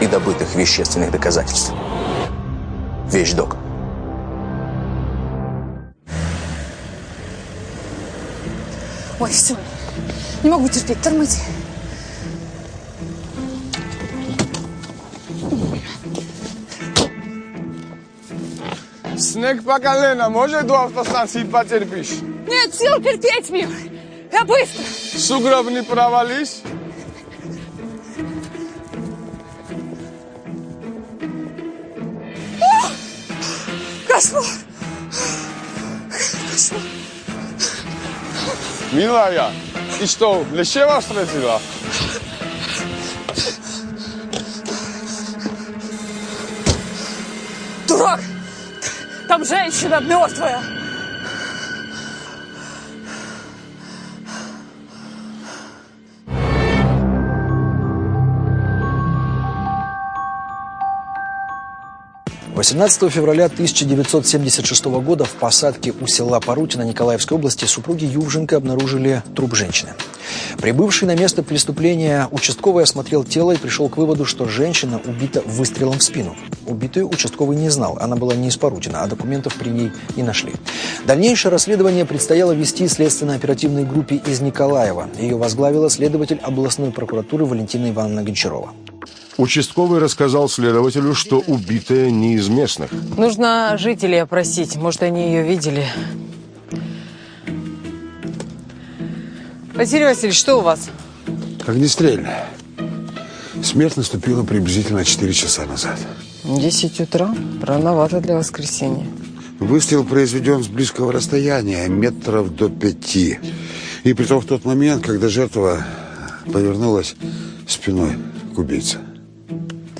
и добытых вещественных доказательств. Вещдок. Ой, все. Не могу терпеть, тормози. Снег по колено, может до автостанции потерпишь? Нет сил терпеть, милый. Я быстро. Сугроб не провались? Кошмар. Милая, и что, Лещева встретила? Дурак! Там женщина мертвая. — 18 февраля 1976 года в посадке у села Парутино Николаевской области супруги Ювженко обнаружили труп женщины. Прибывший на место преступления участковый осмотрел тело и пришел к выводу, что женщина убита выстрелом в спину. Убитую участковый не знал, она была не из Парутина, а документов при ней не нашли. Дальнейшее расследование предстояло вести следственно-оперативной группе из Николаева. Ее возглавила следователь областной прокуратуры Валентина Ивановна Гончарова. Участковый рассказал следователю, что убитая не из местных. Нужно жителей опросить. Может, они ее видели. Василий Васильевич, что у вас? Огнестрельная. Смерть наступила приблизительно 4 часа назад. 10 утра. Рановато для воскресенья. Выстрел произведен с близкого расстояния, метров до пяти. И притом в тот момент, когда жертва повернулась спиной к убийце.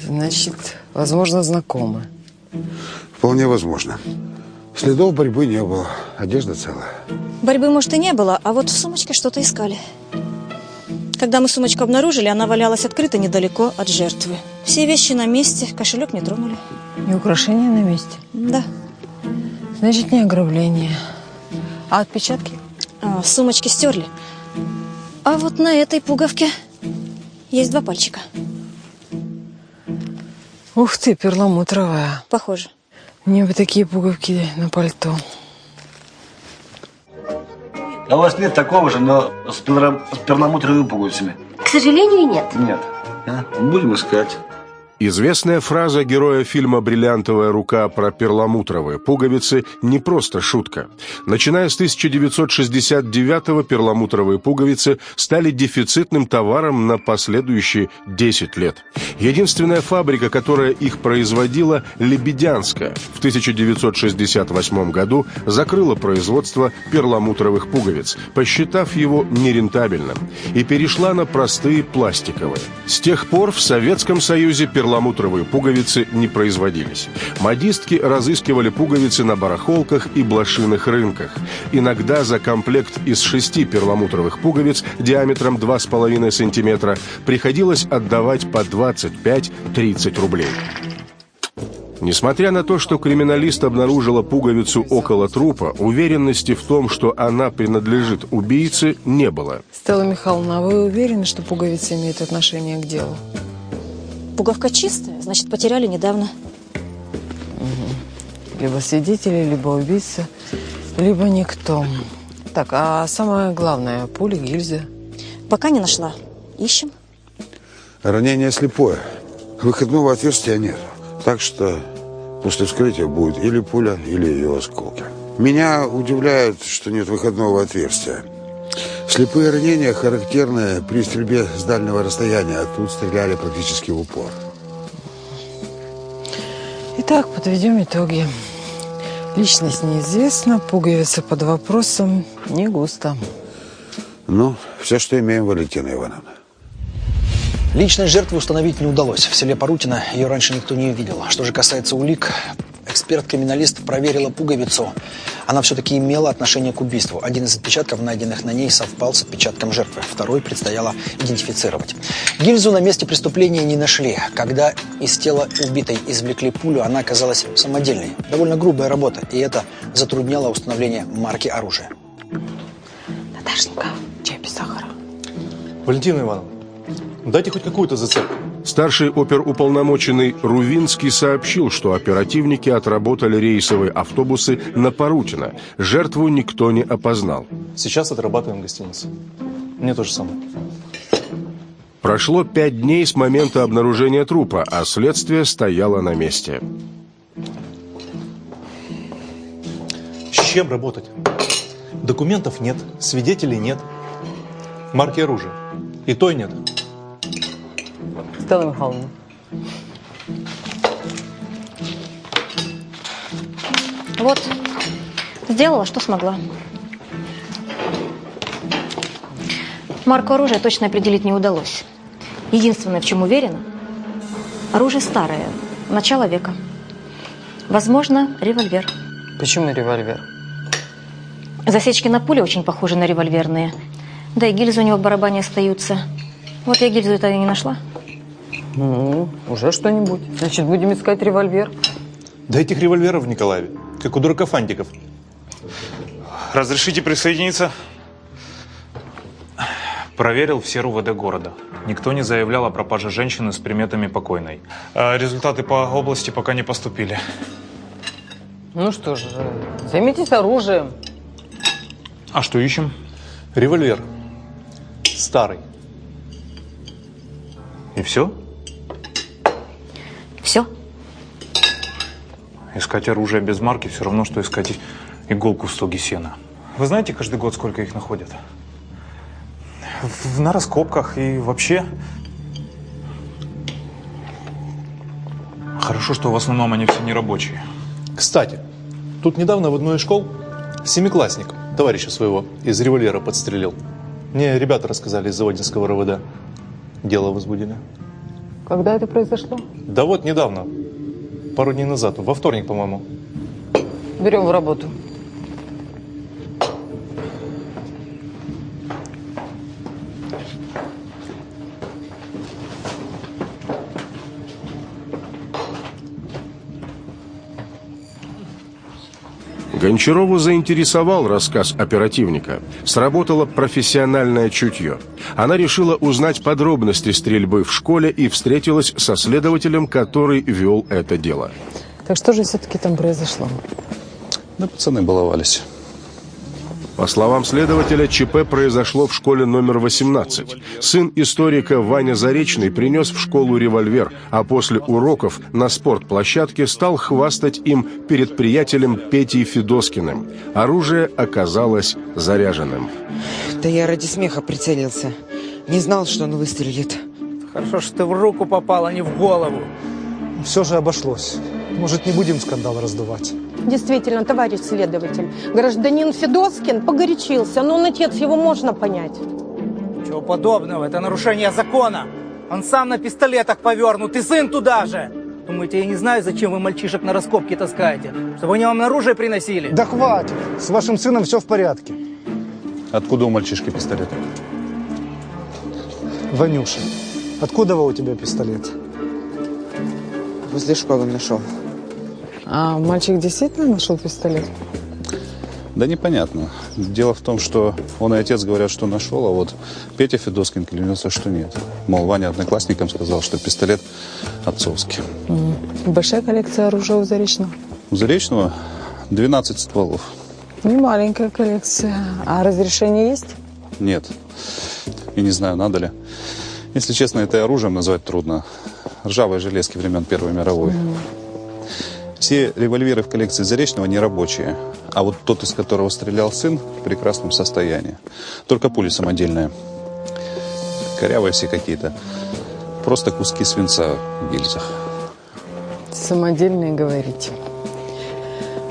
Значит, возможно, знакомы. Вполне возможно. Следов борьбы не было. Одежда целая. Борьбы, может, и не было, а вот в сумочке что-то искали. Когда мы сумочку обнаружили, она валялась открыто недалеко от жертвы. Все вещи на месте, кошелек не тронули. И украшения на месте? Да. Значит, не ограбление. А отпечатки? А, в сумочке стерли. А вот на этой пуговке есть два пальчика. Ух ты, перламутровая. Похоже. Мне бы такие пуговки на пальто. А у вас нет такого же, но с, перла- с перламутровыми пуговицами? К сожалению, нет. Нет. А? Будем искать. Известная фраза героя фильма «Бриллиантовая рука» про перламутровые пуговицы не просто шутка. Начиная с 1969-го перламутровые пуговицы стали дефицитным товаром на последующие 10 лет. Единственная фабрика, которая их производила, Лебедянская, в 1968 году закрыла производство перламутровых пуговиц, посчитав его нерентабельным, и перешла на простые пластиковые. С тех пор в Советском Союзе перламутровые пуговицы не производились. Модистки разыскивали пуговицы на барахолках и блошиных рынках. Иногда за комплект из шести перламутровых пуговиц диаметром 2,5 сантиметра приходилось отдавать по 25-30 рублей. Несмотря на то, что криминалист обнаружила пуговицу около трупа, уверенности в том, что она принадлежит убийце, не было. Стелла Михайловна, а вы уверены, что пуговицы имеют отношение к делу? Пуговка чистая, значит, потеряли недавно. Либо свидетели, либо убийца, либо никто. Так, а самое главное, пули, гильзы? Пока не нашла. Ищем. Ранение слепое. Выходного отверстия нет. Так что после вскрытия будет или пуля, или ее осколки. Меня удивляет, что нет выходного отверстия. Слепые ранения характерны при стрельбе с дальнего расстояния, а тут стреляли практически в упор. Итак, подведем итоги. Личность неизвестна, пуговица под вопросом, не густо. Ну, все, что имеем, Валентина Ивановна. Личность жертвы установить не удалось. В селе Парутино ее раньше никто не видел. Что же касается улик, эксперт-криминалист проверила пуговицу. Она все-таки имела отношение к убийству. Один из отпечатков, найденных на ней, совпал с отпечатком жертвы. Второй предстояло идентифицировать. Гильзу на месте преступления не нашли. Когда из тела убитой извлекли пулю, она оказалась самодельной. Довольно грубая работа, и это затрудняло установление марки оружия. Наташенька, чай без сахара. Валентина Ивановна, дайте хоть какую-то зацепку. Старший оперуполномоченный Рувинский сообщил, что оперативники отработали рейсовые автобусы на Парутино. Жертву никто не опознал. Сейчас отрабатываем гостиницу. Мне то же самое. Прошло пять дней с момента обнаружения трупа, а следствие стояло на месте. С чем работать? Документов нет, свидетелей нет. Марки оружия. И той нет. Стелла Михайловна. Вот, сделала, что смогла. Марку оружия точно определить не удалось. Единственное, в чем уверена, оружие старое, начало века. Возможно, револьвер. Почему револьвер? Засечки на пуле очень похожи на револьверные. Да и гильзы у него в барабане остаются. Вот я гильзу это и не нашла. Ну, уже что-нибудь. Значит, будем искать револьвер. Да этих револьверов в Николаеве, как у дурака фантиков. Разрешите присоединиться? Проверил все РУВД города. Никто не заявлял о пропаже женщины с приметами покойной. А результаты по области пока не поступили. Ну что ж, займитесь оружием. А что ищем? Револьвер. Старый. И все? Все. Искать оружие без марки все равно, что искать иголку в стоге сена. Вы знаете каждый год, сколько их находят? В- На раскопках и вообще. Хорошо, что в основном они все нерабочие. Кстати, тут недавно в одной из школ семиклассник товарища своего из револьвера подстрелил. Мне ребята рассказали из Заводинского РВД. Дело возбудили. Когда это произошло? Да вот недавно, пару дней назад, во вторник, по-моему. Берем в работу. Гончарову заинтересовал рассказ оперативника. Сработало профессиональное чутье. Она решила узнать подробности стрельбы в школе и встретилась со следователем, который вел это дело. Так что же все-таки там произошло? Да пацаны баловались. По словам следователя, ЧП произошло в школе номер 18. Сын историка Ваня Заречный принес в школу револьвер, а после уроков на спортплощадке стал хвастать им перед приятелем Петей Федоскиным. Оружие оказалось заряженным. Да я ради смеха прицелился. Не знал, что он выстрелит. Хорошо, что ты в руку попал, а не в голову. Все же обошлось. Может, не будем скандал раздувать? Действительно, товарищ следователь, гражданин Федоскин погорячился, но он отец, его можно понять. Чего подобного, это нарушение закона. Он сам на пистолетах повернут, и сын туда же. Думаете, я не знаю, зачем вы мальчишек на раскопки таскаете? Чтобы они вам оружие приносили? Да хватит! С вашим сыном все в порядке. Откуда у мальчишки пистолет? Ванюша, откуда у тебя пистолет? Возле школы нашел. А мальчик действительно нашел пистолет? Да непонятно. Дело в том, что он и отец говорят, что нашел, а вот Петя Федоскин клянется, что нет. Мол, Ваня одноклассникам сказал, что пистолет отцовский. Большая коллекция оружия у Заречного. У Заречного 12 стволов. Не маленькая коллекция. А разрешение есть? Нет. И не знаю, надо ли. Если честно, это оружием назвать трудно. Ржавые железки времен Первой мировой. Все револьверы в коллекции Заречного не рабочие. А вот тот, из которого стрелял сын, в прекрасном состоянии. Только пули самодельные. Корявые все какие-то. Просто куски свинца в гильзах. Самодельные, говорите.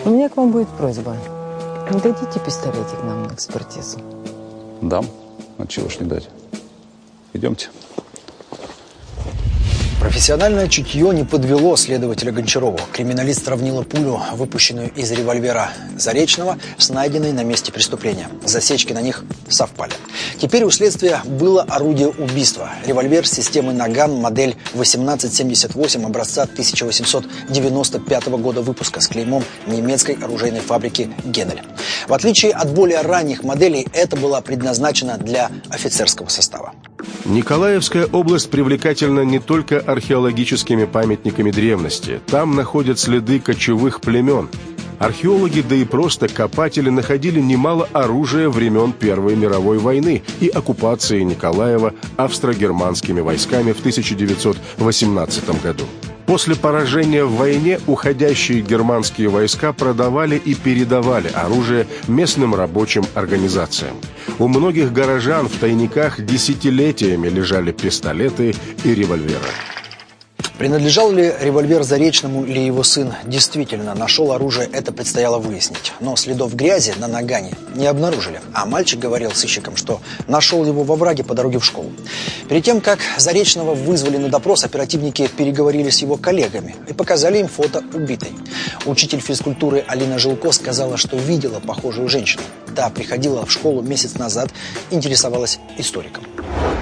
У меня к вам будет просьба. Не дадите пистолетик нам на экспертизу? Дам. А чего ж не дать? Идемте. Профессиональное чутье не подвело следователя Гончарову. Криминалист сравнила пулю, выпущенную из револьвера Заречного, с найденной на месте преступления. Засечки на них совпали. Теперь у следствия было орудие убийства. Револьвер системы «Наган» модель 1878 образца 1895 года выпуска с клеймом немецкой оружейной фабрики «Генель». В отличие от более ранних моделей, это была предназначена для офицерского состава. Николаевская область привлекательна не только археологическими памятниками древности. Там находят следы кочевых племен. Археологи, да и просто копатели находили немало оружия времен Первой мировой войны и оккупации Николаева австро-германскими войсками в 1918 году. После поражения в войне уходящие германские войска продавали и передавали оружие местным рабочим организациям. У многих горожан в тайниках десятилетиями лежали пистолеты и револьверы. Принадлежал ли револьвер Заречному или его сын действительно нашел оружие, это предстояло выяснить. Но следов грязи на нагане не обнаружили. А мальчик говорил сыщикам, что нашел его во враге по дороге в школу. Перед тем, как Заречного вызвали на допрос, оперативники переговорили с его коллегами и показали им фото убитой. Учитель физкультуры Алина Жилко сказала, что видела похожую женщину. Та приходила в школу месяц назад, интересовалась историком.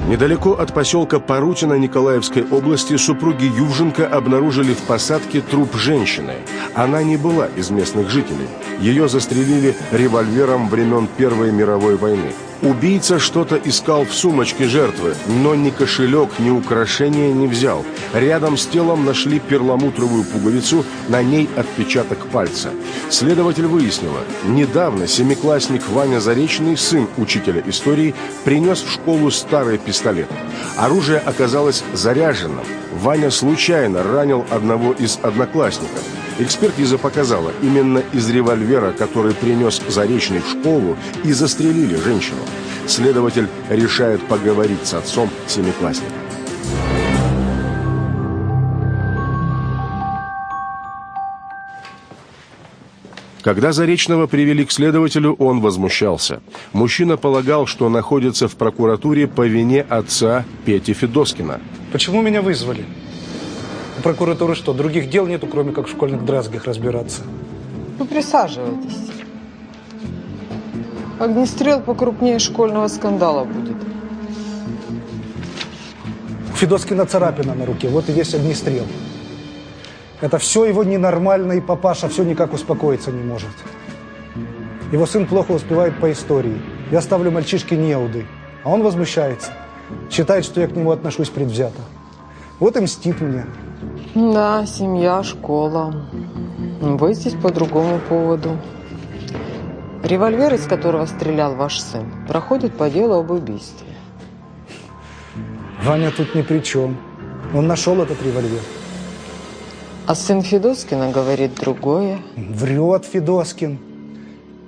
Недалеко от поселка Парутина Николаевской области супруги Ювженко обнаружили в посадке труп женщины. Она не была из местных жителей. Ее застрелили револьвером времен Первой мировой войны. Убийца что-то искал в сумочке жертвы, но ни кошелек, ни украшения не взял. Рядом с телом нашли перламутровую пуговицу, на ней отпечаток пальца. Следователь выяснила, недавно семиклассник Ваня Заречный, сын учителя истории, принес в школу старый пистолет. Оружие оказалось заряженным. Ваня случайно ранил одного из одноклассников. Экспертиза показала, именно из револьвера, который принес Заречный в школу, и застрелили женщину. Следователь решает поговорить с отцом семиклассника. Когда Заречного привели к следователю, он возмущался. Мужчина полагал, что находится в прокуратуре по вине отца Пети Федоскина. Почему меня вызвали? Прокуратуры что, других дел нету, кроме как в школьных дразгах разбираться? Вы присаживайтесь. Огнестрел покрупнее школьного скандала будет. Федоскина царапина на руке, вот и весь огнестрел. Это все его ненормально, и папаша все никак успокоиться не может. Его сын плохо успевает по истории. Я ставлю мальчишке неуды, а он возмущается. Считает, что я к нему отношусь предвзято. Вот и мстит мне. Да, семья, школа. Вы здесь по другому поводу. Револьвер, из которого стрелял ваш сын, проходит по делу об убийстве. Ваня тут ни при чем. Он нашел этот револьвер. А сын Федоскина говорит другое. Врет Федоскин.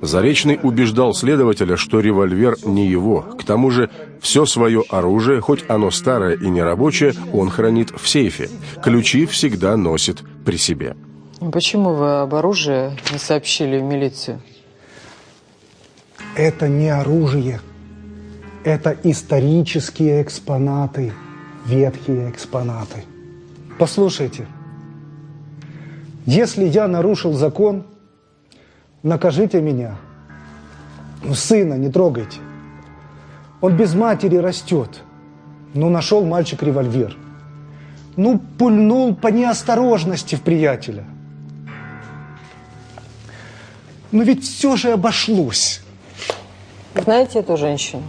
Заречный убеждал следователя, что револьвер не его. К тому же все свое оружие, хоть оно старое и нерабочее, он хранит в сейфе. Ключи всегда носит при себе. Почему вы об оружии не сообщили в милицию? Это не оружие. Это исторические экспонаты. Ветхие экспонаты. Послушайте. Если я нарушил закон, накажите меня. Но сына не трогайте. Он без матери растет. Ну, нашел мальчик револьвер. Ну, пульнул по неосторожности в приятеля. Но ведь все же обошлось. Знаете эту женщину?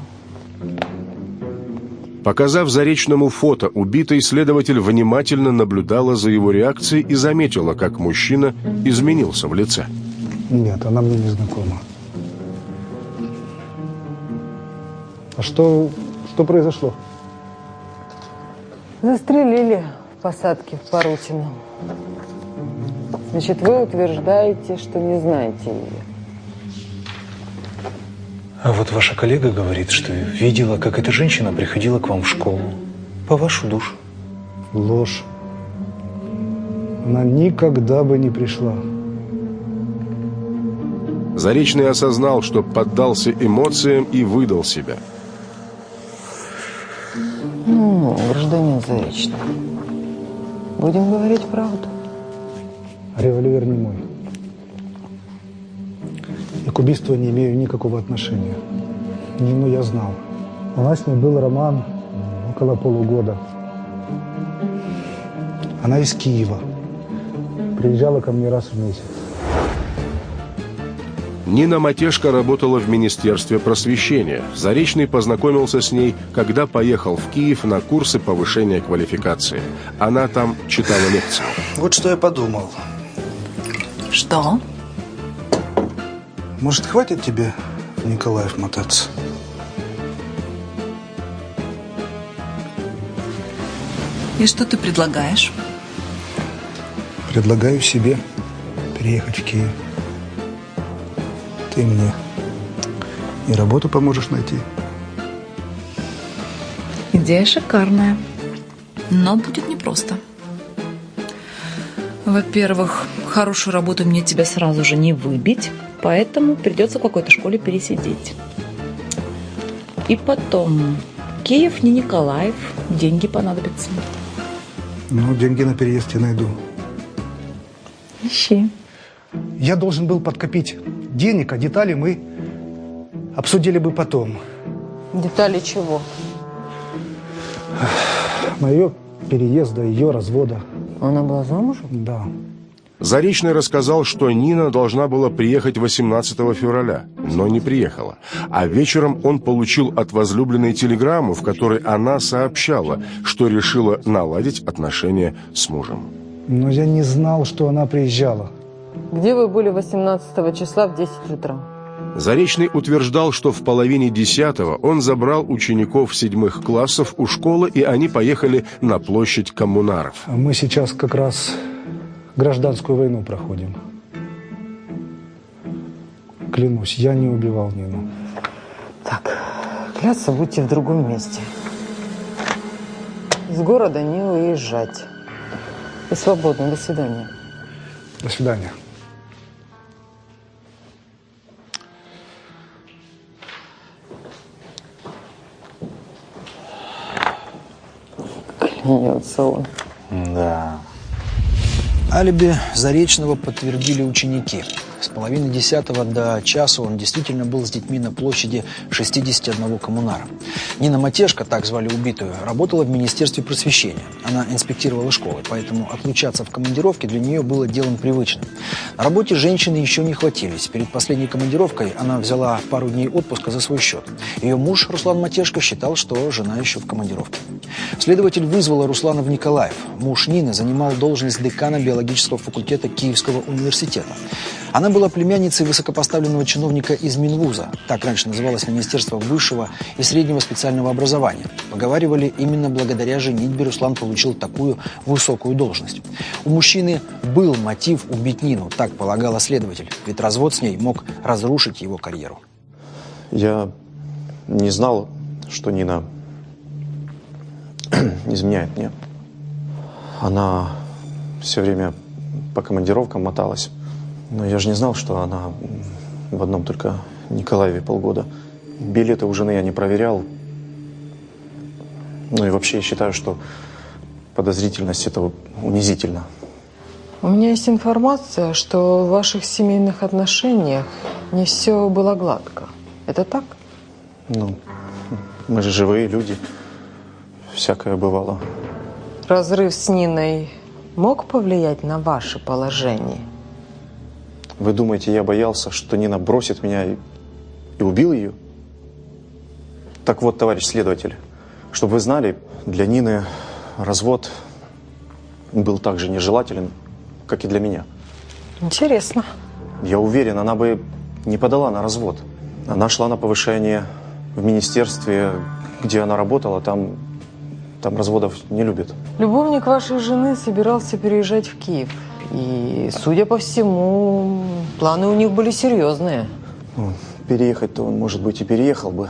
Показав Заречному фото убитой, следователь внимательно наблюдала за его реакцией и заметила, как мужчина изменился в лице. Нет, она мне не знакома. А что, что произошло? Застрелили в посадке в Парутино. Значит, вы утверждаете, что не знаете ее. А вот ваша коллега говорит, что видела, как эта женщина приходила к вам в школу. По вашу душу. Ложь. Она никогда бы не пришла. Заречный осознал, что поддался эмоциям и выдал себя. Ну, гражданин Заречный, Будем говорить правду. Револьвер не мой. И к убийству не имею никакого отношения. Нину я знал. У нас с ней был роман около полугода. Она из Киева. Приезжала ко мне раз в месяц. Нина Матешко работала в Министерстве просвещения. Заречный познакомился с ней, когда поехал в Киев на курсы повышения квалификации. Она там читала лекции. Вот что я подумал. Что? Может, хватит тебе Николаев мотаться? И что ты предлагаешь? Предлагаю себе переехать в Киев. Ты мне и работу поможешь найти. Идея шикарная, но будет непросто. Во-первых, хорошую работу мне тебя сразу же не выбить, поэтому придется в какой-то школе пересидеть. И потом, Киев не Николаев, деньги понадобятся. Ну, деньги на переезд я найду. Ищи. Я должен был подкопить денег, а детали мы обсудили бы потом. Детали чего? Моего переезда, ее развода. Она была замужем? Да. Заречный рассказал, что Нина должна была приехать 18 февраля, но не приехала. А вечером он получил от возлюбленной телеграмму, в которой она сообщала, что решила наладить отношения с мужем. Но я не знал, что она приезжала. Где вы были 18 числа в 10 утра? Заречный утверждал, что в половине десятого он забрал учеников седьмых классов у школы, и они поехали на площадь коммунаров. А мы сейчас как раз гражданскую войну проходим. Клянусь, я не убивал Нину. Так, кляться будьте в другом месте. Из города не уезжать. И свободно. До свидания. До свидания. Клянется он. Да. Алиби Заречного подтвердили ученики. С половины десятого до часа он действительно был с детьми на площади 61 коммунара. Нина Матешко, так звали убитую, работала в Министерстве просвещения. Она инспектировала школы, поэтому отлучаться в командировке для нее было делом привычным. На работе женщины еще не хватились. Перед последней командировкой она взяла пару дней отпуска за свой счет. Ее муж, Руслан Матешко, считал, что жена еще в командировке. Следователь вызвала Руслана в Николаев. Муж Нины занимал должность декана биологического факультета Киевского университета. Она была племянницей высокопоставленного чиновника из Минвуза. Так раньше называлось Министерство высшего и среднего специального образования. Поговаривали, именно благодаря женитьбе Руслан получил такую высокую должность. У мужчины был мотив убить Нину, так полагала следователь. Ведь развод с ней мог разрушить его карьеру. Я не знал, что Нина изменяет мне. Она все время по командировкам моталась. Но я же не знал, что она в одном только Николаеве полгода. Билеты у жены я не проверял. Ну и вообще я считаю, что подозрительность это унизительно. У меня есть информация, что в ваших семейных отношениях не все было гладко. Это так? Ну, мы же живые люди. Всякое бывало. Разрыв с Ниной мог повлиять на ваше положение? Вы думаете, я боялся, что Нина бросит меня и, и убил ее? Так вот, товарищ следователь, чтобы вы знали, для Нины развод был так же нежелателен, как и для меня. Интересно. Я уверен, она бы не подала на развод. Она шла на повышение в министерстве, где она работала, там, там разводов не любят. Любовник вашей жены собирался переезжать в Киев. И, судя по всему, планы у них были серьезные. Ну, переехать-то он, может быть, и переехал бы.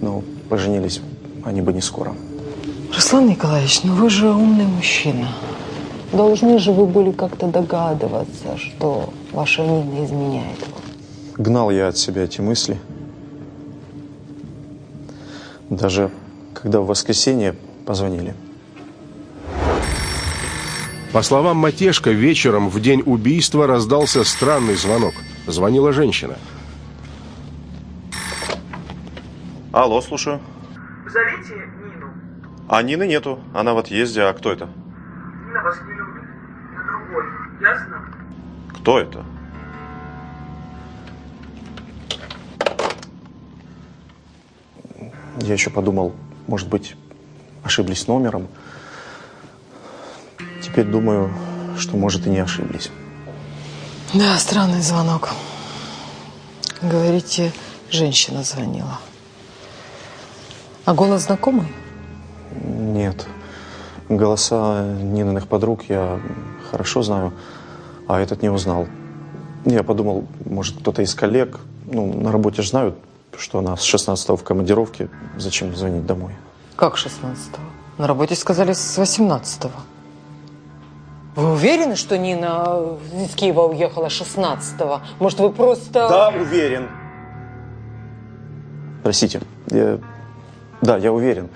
Но поженились они бы не скоро. Руслан Николаевич, ну вы же умный мужчина. Должны же вы были как-то догадываться, что ваша Нина изменяет вам. Гнал я от себя эти мысли. Даже когда в воскресенье позвонили. По словам Матешка, вечером в день убийства раздался странный звонок. Звонила женщина. Алло, слушаю. Зовите Нину. А Нины нету. Она в отъезде. А кто это? Нина вас не любит. Это другой. Ясно? Кто это? Я еще подумал, может быть, ошиблись номером. Теперь думаю, что, может, и не ошиблись. Да, странный звонок. Говорите, женщина звонила. А голос знакомый? Нет. Голоса Нининых подруг я хорошо знаю, а этот не узнал. Я подумал, может, кто-то из коллег, ну, на работе же знают, что она с 16 в командировке, зачем звонить домой? Как 16-го? На работе сказали с 18-го. Вы уверены, что Нина из Киева уехала 16-го? Может, вы просто... Да, уверен. Простите, я... Да, я уверен.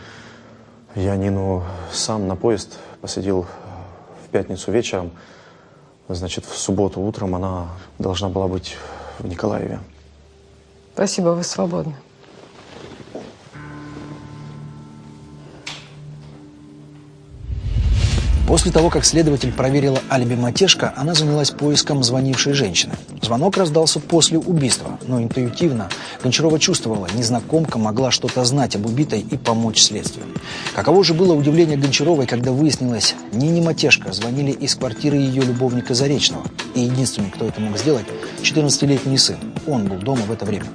Я Нину сам на поезд посадил в пятницу вечером. Значит, в субботу утром она должна была быть в Николаеве. Спасибо, вы свободны. После того, как следователь проверила алиби Матешка, она занялась поиском звонившей женщины. Звонок раздался после убийства, но интуитивно Гончарова чувствовала, незнакомка могла что-то знать об убитой и помочь следствию. Каково же было удивление Гончаровой, когда выяснилось, Нине Матешка звонили из квартиры ее любовника Заречного. И единственный, кто это мог сделать, 14-летний сын. Он был дома в это время.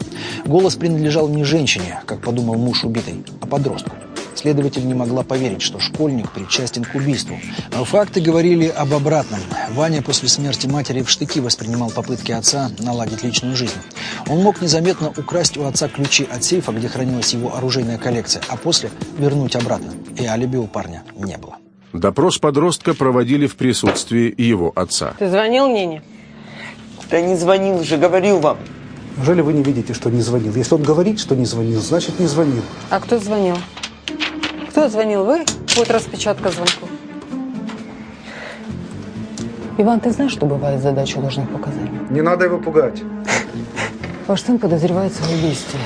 Голос принадлежал не женщине, как подумал муж убитой, а подростку. Следователь не могла поверить, что школьник причастен к убийству. Но факты говорили об обратном. Ваня после смерти матери в штыки воспринимал попытки отца наладить личную жизнь. Он мог незаметно украсть у отца ключи от сейфа, где хранилась его оружейная коллекция, а после вернуть обратно. И алиби у парня не было. Допрос подростка проводили в присутствии его отца. Ты звонил Нине? Да не звонил уже, говорил вам. Неужели вы не видите, что не звонил? Если он говорит, что не звонил, значит не звонил. А кто звонил? Кто звонил? Вы? Вот распечатка звонков. Иван, ты знаешь, что бывает задача ложных показаний? Не надо его пугать. Ваш сын подозревается в убийстве.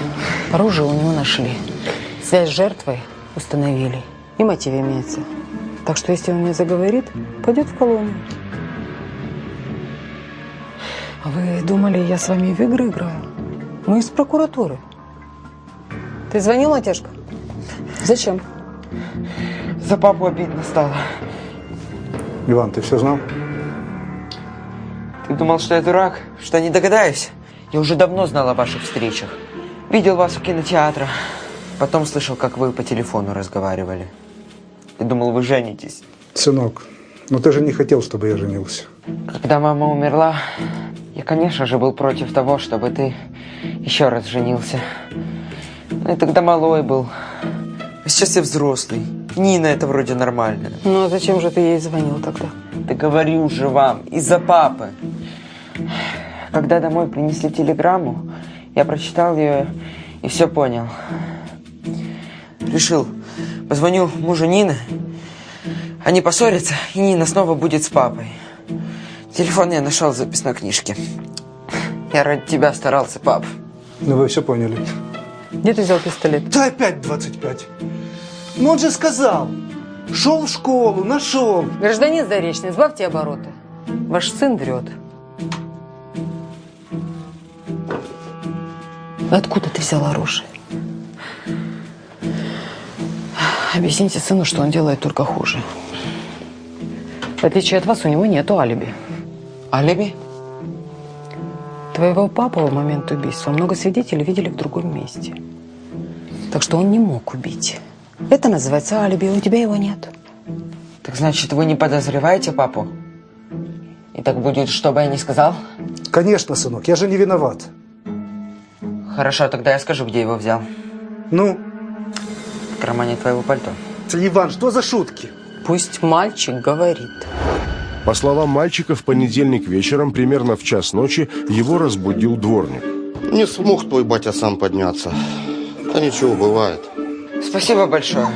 Оружие у него нашли. Связь с жертвой установили. И мотив имеется. Так что, если он не заговорит, пойдет в колонию. А вы думали, я с вами в игры играю? Мы из прокуратуры. Ты звонил, Матешка? Зачем? За папу обидно стало. Иван, ты все знал? Ты думал, что я дурак? Что не догадаюсь? Я уже давно знал о ваших встречах. Видел вас у кинотеатра. Потом слышал, как вы по телефону разговаривали. Я думал, вы женитесь. Сынок, но ты же не хотел, чтобы я женился. Когда мама умерла, я, конечно же, был против того, чтобы ты еще раз женился. Но я тогда малой был. А сейчас я взрослый. Нина это вроде нормально. Ну а зачем же ты ей звонил тогда? Да говорю же вам, из-за папы. Когда домой принесли телеграмму, я прочитал ее и все понял. Решил, позвоню мужу Нины, они поссорятся, и Нина снова будет с папой. Телефон я нашел в записной книжке. Я ради тебя старался, пап. Ну вы все поняли. Где ты взял пистолет? Да опять 25. Ну он же сказал. Шел в школу, нашел. Гражданин Заречный, избавьте обороты. Ваш сын врет. Откуда ты взял оружие? Объясните сыну, что он делает только хуже. В отличие от вас, у него нету алиби. Алиби? Твоего папу в момент убийства много свидетелей видели в другом месте. Так что он не мог убить. Это называется алиби, у тебя его нет. Так значит, вы не подозреваете папу? И так будет, что бы я ни сказал? Конечно, сынок, я же не виноват. Хорошо, тогда я скажу, где его взял. Ну? В кармане твоего пальто. Иван, что за шутки? Пусть мальчик говорит. По словам мальчика, в понедельник вечером, примерно в час ночи, его разбудил дворник. Не смог твой батя сам подняться. Да ничего, бывает. Спасибо большое.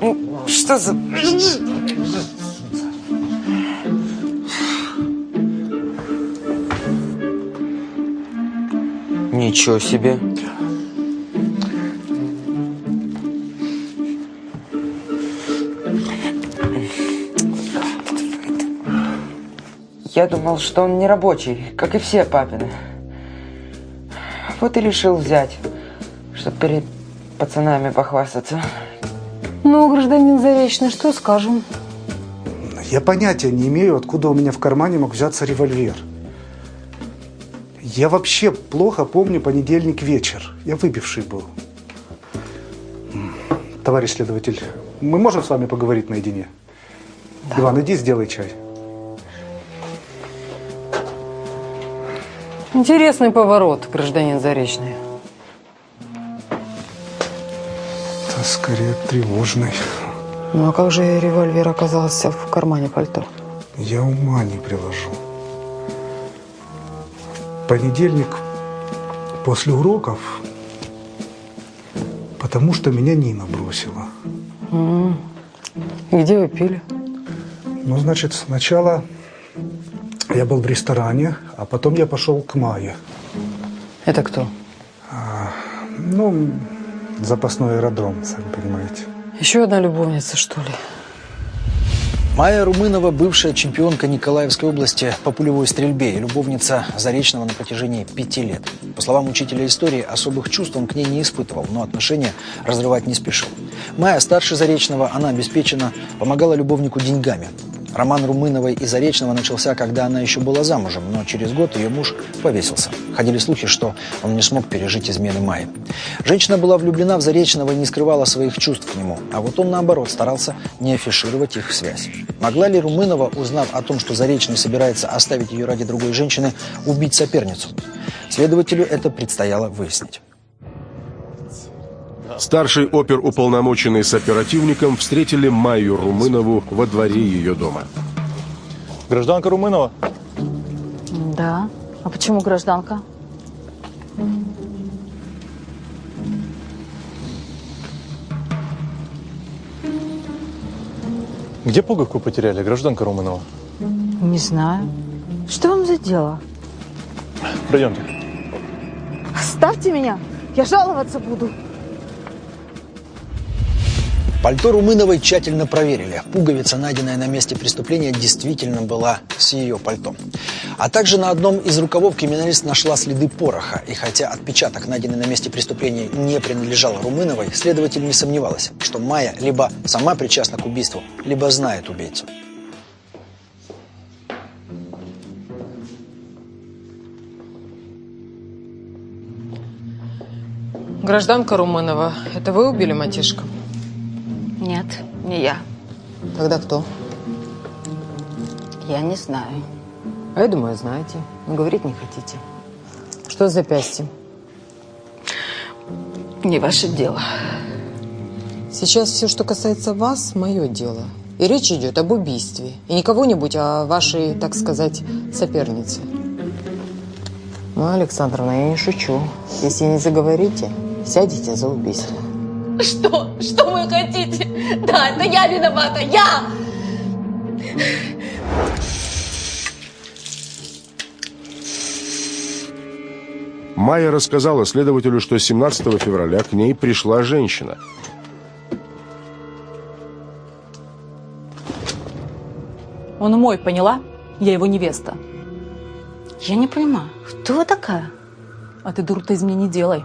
Ну, что за... Ничего себе. Я думал, что он не рабочий, как и все папины. Вот и решил взять, чтобы перед пацанами похвастаться. Ну, гражданин Заречный, что скажем? Я понятия не имею, откуда у меня в кармане мог взяться револьвер. Я вообще плохо помню понедельник вечер. Я выпивший был. Товарищ следователь, мы можем с вами поговорить наедине? Иван, иди сделай чай. Интересный поворот, гражданин Заречный. Это скорее тревожный. Ну а как же револьвер оказался в кармане пальто? Я ума не приложу. В понедельник после уроков, потому что меня Нина бросила. М. Где вы пили? Ну, значит, сначала я был в ресторане, а потом я пошел к Майе. Это кто? А, ну, запасной аэродром, сами понимаете. Еще одна любовница, что ли? Майя Румынова, бывшая чемпионка Николаевской области по пулевой стрельбе и любовница Заречного на протяжении пяти лет. По словам учителя истории, особых чувств он к ней не испытывал, но отношения разрывать не спешил. Майя старше Заречного, она обеспечена, помогала любовнику деньгами. Роман Румыновой и Заречного начался, когда она еще была замужем, но через год ее муж повесился. Ходили слухи, что он не смог пережить измены Майи. Женщина была влюблена в Заречного и не скрывала своих чувств к нему, а вот он, наоборот, старался не афишировать их связь. Могла ли Румынова, узнав о том, что Заречный собирается оставить ее ради другой женщины, убить соперницу? Следователю это предстояло выяснить. Старший оперуполномоченный с оперативником встретили Майю Румынову во дворе ее дома. Гражданка Румынова? Да. А почему гражданка? Где пуговку потеряли, гражданка Румынова? Не знаю. Что вам за дело? Пройдемте. Оставьте меня, я жаловаться буду. Пальто Румыновой тщательно проверили. Пуговица, найденная на месте преступления, действительно была с ее пальто. А также на одном из рукавов криминалист нашла следы пороха. И хотя отпечаток, найденный на месте преступления, не принадлежал Румыновой, следователь не сомневалась, что Майя либо сама причастна к убийству, либо знает убийцу. Гражданка Румынова, это вы убили мальчишку? Нет, не я. Тогда кто? Я не знаю. А я думаю, знаете, но говорить не хотите. Что с запястьем? Не ваше дело. Сейчас все, что касается вас, мое дело. И речь идет об убийстве. И не кого-нибудь, а вашей, так сказать, сопернице. Ну, Александровна, я не шучу. Если не заговорите, сядете за убийство. Что? Что вы хотите? Да, это я виновата, я! Майя рассказала следователю, что 17 февраля к ней пришла женщина. Он мой, поняла? Я его невеста. Я не понимаю, кто вы такая? А ты, дур, ты из меня не делай.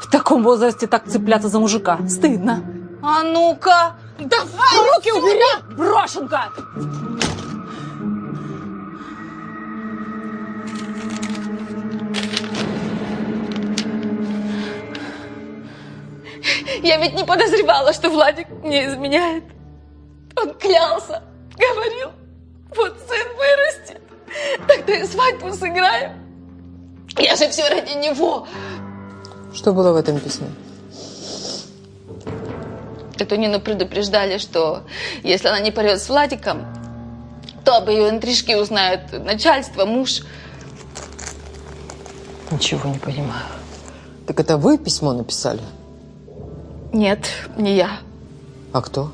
В таком возрасте так цепляться за мужика. Стыдно. А ну-ка! Давай! Руки убери! Брошенка! Я ведь не подозревала, что Владик мне изменяет. Он клялся, говорил, вот сын вырастет, тогда и свадьбу сыграем. Я же все ради него. Что было в этом письме? Эту Нину предупреждали, что если она не порет с Владиком, то об ее интрижке узнают начальство, муж. Ничего не понимаю. Так это вы письмо написали? Нет, не я. А кто?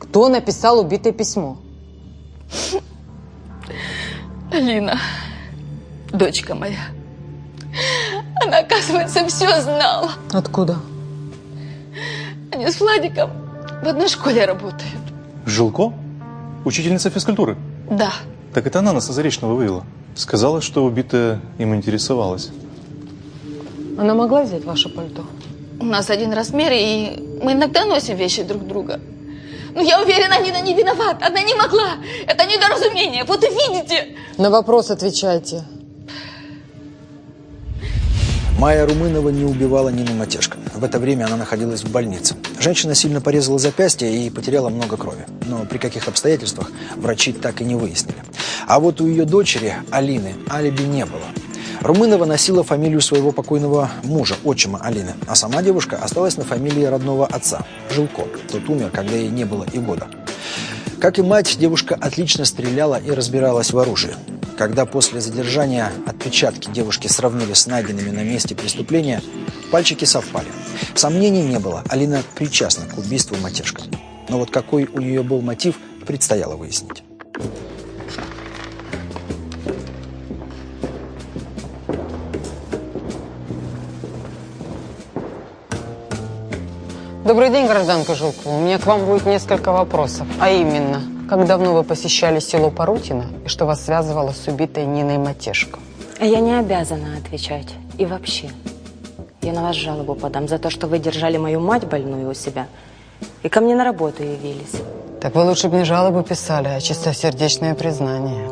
Кто написал убитое письмо? Алина, дочка моя. Она, оказывается, все знала. Откуда? Они с Владиком в одной школе работают. Жилко? Учительница физкультуры? Да. Так это она нас Заречного вывела. Сказала, что убитая им интересовалась. Она могла взять ваше пальто? У нас один размер, и мы иногда носим вещи друг друга. Но я уверена, Нина не виновата. Она не могла. Это недоразумение. Вот и видите. На вопрос отвечайте. Майя Румынова не убивала Нину Матешко. В это время она находилась в больнице. Женщина сильно порезала запястье и потеряла много крови. Но при каких обстоятельствах врачи так и не выяснили. А вот у ее дочери, Алины, алиби не было. Румынова носила фамилию своего покойного мужа, отчима Алины, а сама девушка осталась на фамилии родного отца, Жилко. Тот умер, когда ей не было и года. Как и мать, девушка отлично стреляла и разбиралась в оружии. Когда после задержания отпечатки девушки сравнили с найденными на месте преступления, пальчики совпали. Сомнений не было, Алина причастна к убийству Матешка. Но вот какой у нее был мотив, предстояло выяснить. Добрый день, гражданка Жилкова. У меня к вам будет несколько вопросов. А именно, как давно вы посещали село Парутино и что вас связывало с убитой Ниной Матешко? А я не обязана отвечать. И вообще, я на вас жалобу подам за то, что вы держали мою мать больную у себя и ко мне на работу явились. Так вы лучше бы не жалобу писали, а чистосердечное признание.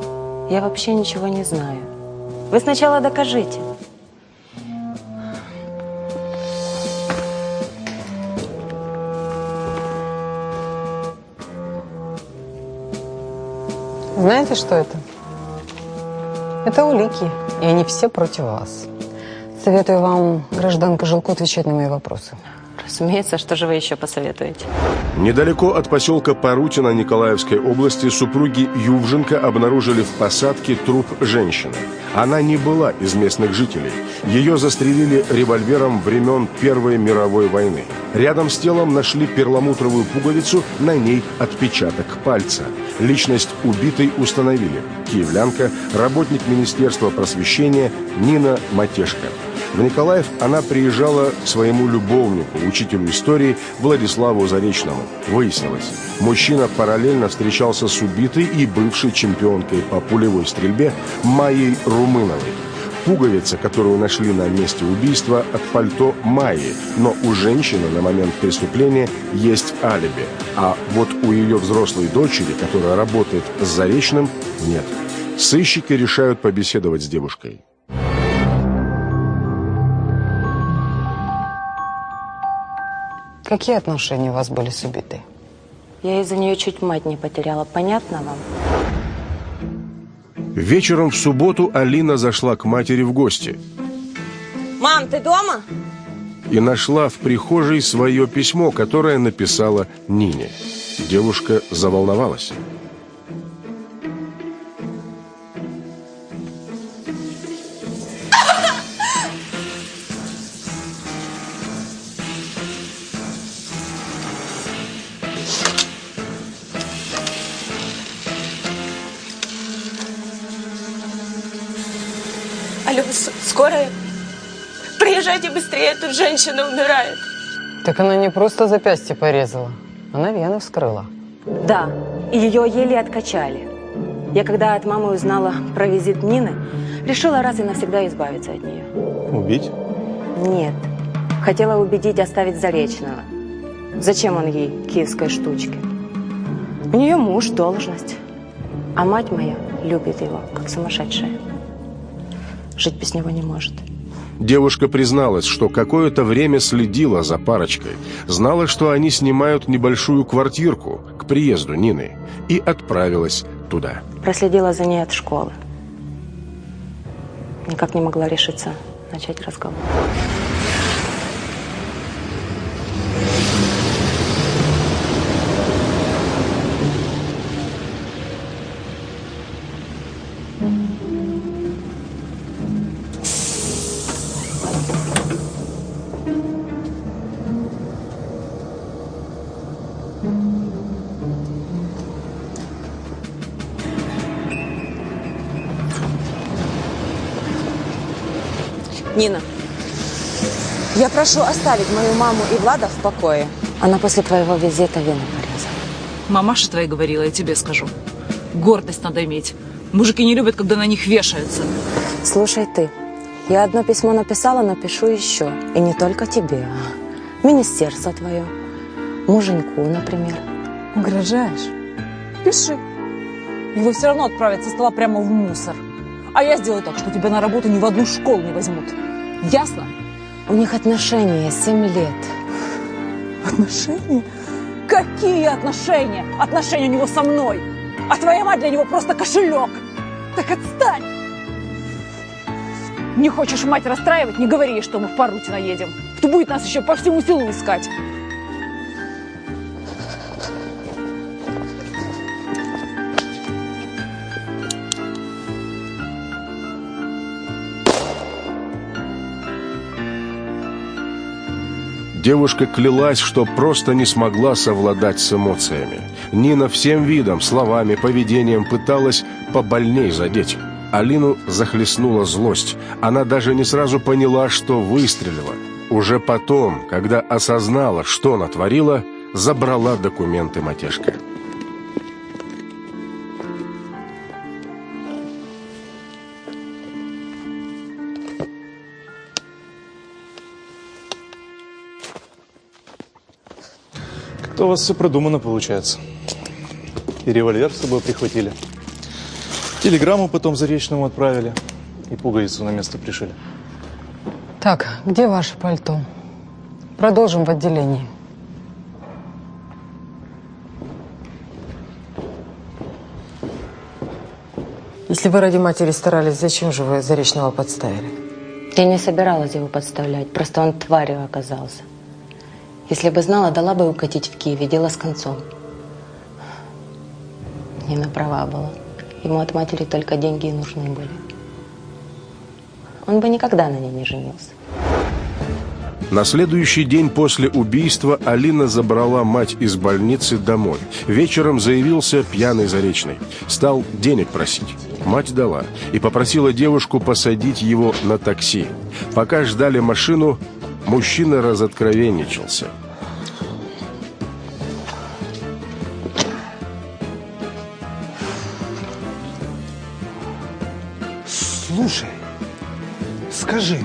Я вообще ничего не знаю. Вы сначала докажите. Знаете, что это? Это улики, и они все против вас. Советую вам, гражданка Жилко, отвечать на мои вопросы. Разумеется, что же вы еще посоветуете? Недалеко от поселка Парутино Николаевской области супруги Ювженко обнаружили в посадке труп женщины. Она не была из местных жителей. Ее застрелили револьвером времен Первой мировой войны. Рядом с телом нашли перламутровую пуговицу, на ней отпечаток пальца. Личность убитой установили. Киевлянка, работник Министерства просвещения Нина Матешко. В Николаев она приезжала к своему любовнику, учителю истории Владиславу Заречному. Выяснилось, мужчина параллельно встречался с убитой и бывшей чемпионкой по пулевой стрельбе Майей Румыновой. Пуговица, которую нашли на месте убийства, от пальто Майи, но у женщины на момент преступления есть алиби, а вот у ее взрослой дочери, которая работает с Заречным, нет. Сыщики решают побеседовать с девушкой. Какие отношения у вас были с убитой? Я из-за нее чуть мать не потеряла. Понятно вам? Вечером в субботу Алина зашла к матери в гости Мам, ты дома? и нашла в прихожей свое письмо, которое написала Нине. Девушка заволновалась. Алло, с- скорая? Приезжайте быстрее, тут женщина умирает. Так она не просто запястье порезала, она вены вскрыла. Да, и ее еле откачали. Я когда от мамы узнала про визит Нины, решила раз и навсегда избавиться от нее. Убить? Нет, хотела убедить оставить Заречного. Зачем он ей киевской штучки? У нее муж, должность. А мать моя любит его, как сумасшедшая. Жить без него не может. Девушка призналась, что какое-то время следила за парочкой, знала, что они снимают небольшую квартирку к приезду Нины и отправилась туда. Проследила за ней от школы. Никак не могла решиться начать разговор. Нина, Я прошу оставить мою маму и Влада в покое. Она после твоего визита вены порезала. Мамаша твоя говорила, я тебе скажу. Гордость надо иметь. Мужики не любят, когда на них вешаются. Слушай ты, я одно письмо написала, напишу еще. И не только тебе, а министерство твое, муженьку, например. Угрожаешь? Пиши. Его все равно отправят со стола прямо в мусор. А я сделаю так, что тебя на работу ни в одну школу не возьмут. Ясно? У них отношения семь лет. Отношения? Какие отношения? Отношения у него со мной. А твоя мать для него просто кошелек. Так отстань. Не хочешь мать расстраивать, не говори что мы в Парутино едем. То будет нас еще по всему селу искать. Девушка клялась, что просто не смогла совладать с эмоциями. Нина всем видом, словами, поведением пыталась побольней задеть. Алину захлестнула злость. Она даже не сразу поняла, что выстрелила. Уже потом, когда осознала, что натворила, забрала документы матешка. Как-то у вас все продумано получается. И револьвер с собой прихватили. Телеграмму потом Заречному отправили. И пуговицу на место пришили. Так, где ваше пальто? Продолжим в отделении. Если вы ради матери старались, зачем же вы Заречного подставили? Я не собиралась его подставлять, просто он тварью оказался. Если бы знала, дала бы укатить в Киеве, дело с концом. Нина права была. Ему от матери только деньги и нужны были. Он бы никогда на ней не женился. На следующий день после убийства Алина забрала мать из больницы домой. Вечером заявился пьяный Заречный. Стал денег просить. Мать дала и попросила девушку посадить его на такси. Пока ждали машину, мужчина разоткровенничался. Скажи,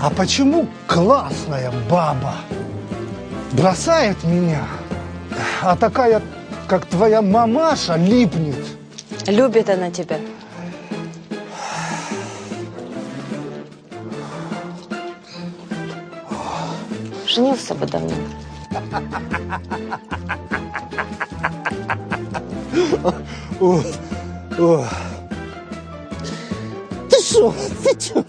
а почему классная баба бросает меня, а такая, как твоя мамаша, липнет? Любит она тебя. Женился бы давно. О, о. Что? Ты что?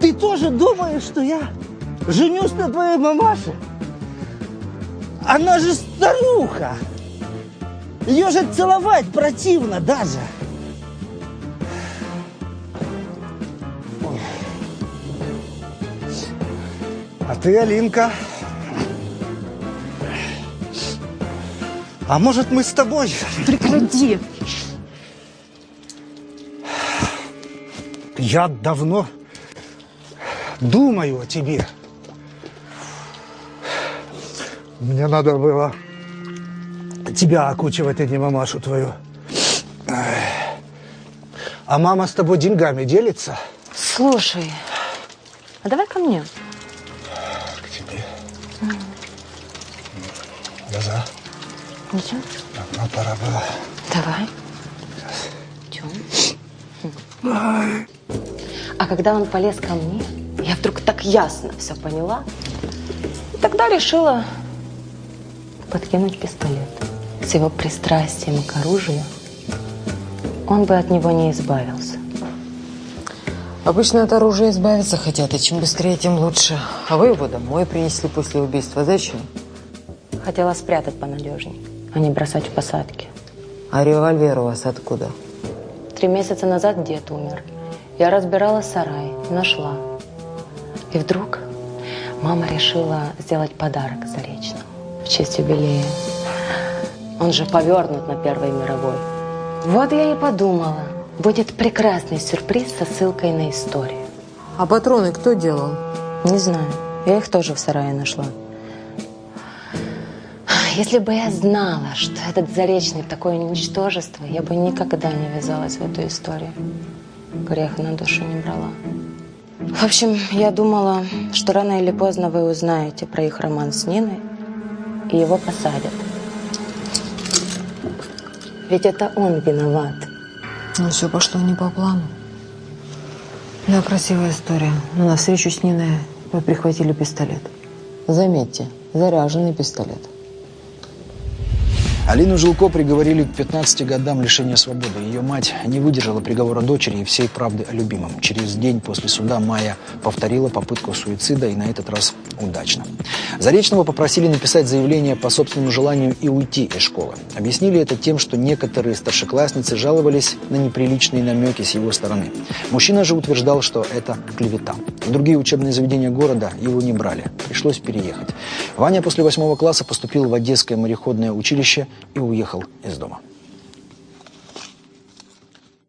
Ты тоже думаешь, что я женюсь на твоей мамаше? Она же старуха. Ее же целовать противно даже. А ты, Алинка, а может мы с тобой? Прекрати. Я давно думаю о тебе. Мне надо было тебя окучивать, а не мамашу твою. А мама с тобой деньгами делится? Слушай, а давай ко мне. К тебе. Да-да. Идем? Давно пора было. Давай. Идем. А когда он полез ко мне, я вдруг так ясно все поняла. И тогда решила подкинуть пистолет. С его пристрастием к оружию он бы от него не избавился. Обычно от оружия избавиться хотят, и чем быстрее, тем лучше. А вы его домой принесли после убийства. Зачем? Хотела спрятать понадежней, а не бросать в посадки. А револьвер у вас откуда? Три месяца назад дед умер. Я разбирала сарай, нашла. И вдруг мама решила сделать подарок Заречному в честь юбилея. Он же повернут на Первой мировой. Вот я и подумала, будет прекрасный сюрприз со ссылкой на историю. А патроны кто делал? Не знаю. Я их тоже в сарае нашла. Если бы я знала, что этот Заречный такое ничтожество, я бы никогда не ввязалась в эту историю. Грех на душу не брала. В общем, я думала, что рано или поздно вы узнаете про их роман с Ниной, и его посадят. Ведь это он виноват. Ну, все пошло не по плану. Да, красивая история. Но на встречу с Ниной вы прихватили пистолет. Заметьте, заряженный пистолет. Алину Жилко приговорили к 15 годам лишения свободы. Ее мать не выдержала приговора дочери и всей правды о любимом. Через день после суда Майя повторила попытку суицида и на этот раз удачно. Заречного попросили написать заявление по собственному желанию и уйти из школы. Объяснили это тем, что некоторые старшеклассницы жаловались на неприличные намеки с его стороны. Мужчина же утверждал, что это клевета. В другие учебные заведения города его не брали. Пришлось переехать. Ваня после восьмого класса поступил в Одесское мореходное училище и уехал из дома.